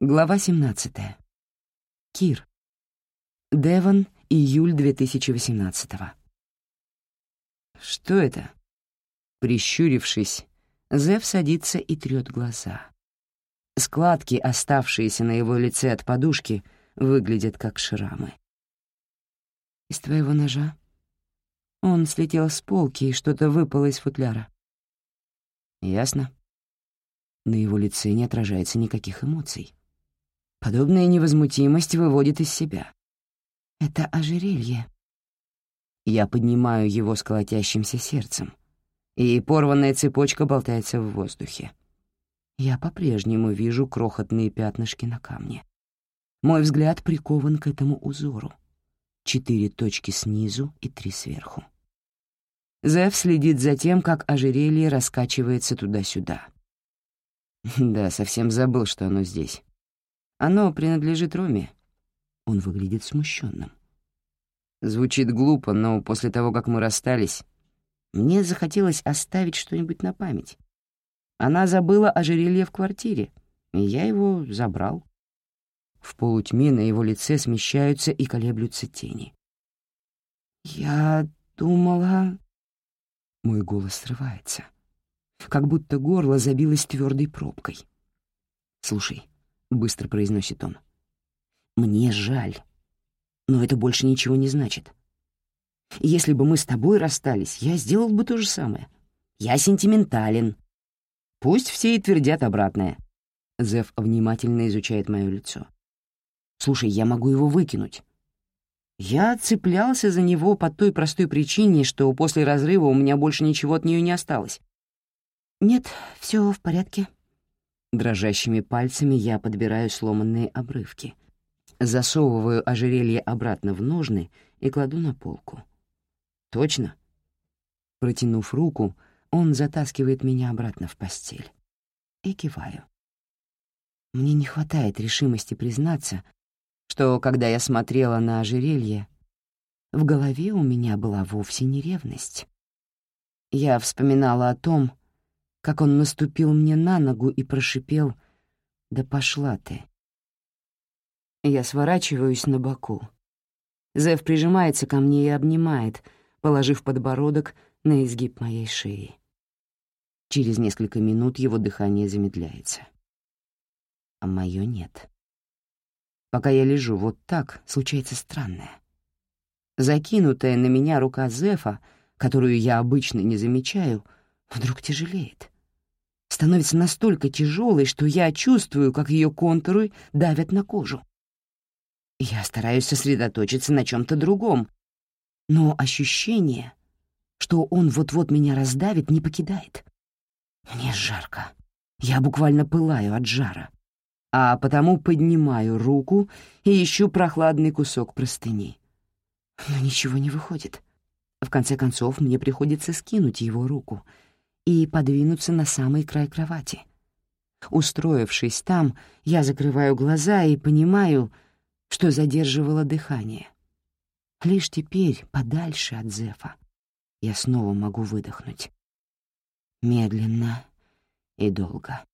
Глава 17. Кир. Девон, июль 2018 Что это? Прищурившись, Зев садится и трёт глаза. Складки, оставшиеся на его лице от подушки, выглядят как шрамы. «Из твоего ножа?» Он слетел с полки, и что-то выпало из футляра. «Ясно». На его лице не отражается никаких эмоций. Подобная невозмутимость выводит из себя. Это ожерелье. Я поднимаю его с колотящимся сердцем, и порванная цепочка болтается в воздухе. Я по-прежнему вижу крохотные пятнышки на камне. Мой взгляд прикован к этому узору. Четыре точки снизу и три сверху. Зев следит за тем, как ожерелье раскачивается туда-сюда. Да, совсем забыл, что оно здесь. Оно принадлежит Роме. Он выглядит смущенным. Звучит глупо, но после того, как мы расстались, мне захотелось оставить что-нибудь на память. Она забыла ожерелье в квартире, и я его забрал. В полутьме на его лице смещаются и колеблются тени. «Я думала...» Мой голос срывается, как будто горло забилось твердой пробкой. «Слушай, — быстро произносит он. «Мне жаль, но это больше ничего не значит. Если бы мы с тобой расстались, я сделал бы то же самое. Я сентиментален. Пусть все и твердят обратное». Зев внимательно изучает мое лицо. «Слушай, я могу его выкинуть. Я цеплялся за него по той простой причине, что после разрыва у меня больше ничего от нее не осталось. «Нет, все в порядке», Дрожащими пальцами я подбираю сломанные обрывки, засовываю ожерелье обратно в ножны и кладу на полку. «Точно?» Протянув руку, он затаскивает меня обратно в постель. И киваю. Мне не хватает решимости признаться, что, когда я смотрела на ожерелье, в голове у меня была вовсе не ревность. Я вспоминала о том, как он наступил мне на ногу и прошипел «Да пошла ты». Я сворачиваюсь на боку. Зев прижимается ко мне и обнимает, положив подбородок на изгиб моей шеи. Через несколько минут его дыхание замедляется. А моё нет. Пока я лежу вот так, случается странное. Закинутая на меня рука Зефа, которую я обычно не замечаю, вдруг тяжелеет становится настолько тяжелой, что я чувствую, как ее контуры давят на кожу. Я стараюсь сосредоточиться на чем-то другом, но ощущение, что он вот-вот меня раздавит, не покидает. Мне жарко. Я буквально пылаю от жара, а потому поднимаю руку и ищу прохладный кусок простыни. Но ничего не выходит. В конце концов, мне приходится скинуть его руку — и подвинуться на самый край кровати. Устроившись там, я закрываю глаза и понимаю, что задерживало дыхание. Лишь теперь, подальше от Зефа, я снова могу выдохнуть. Медленно и долго.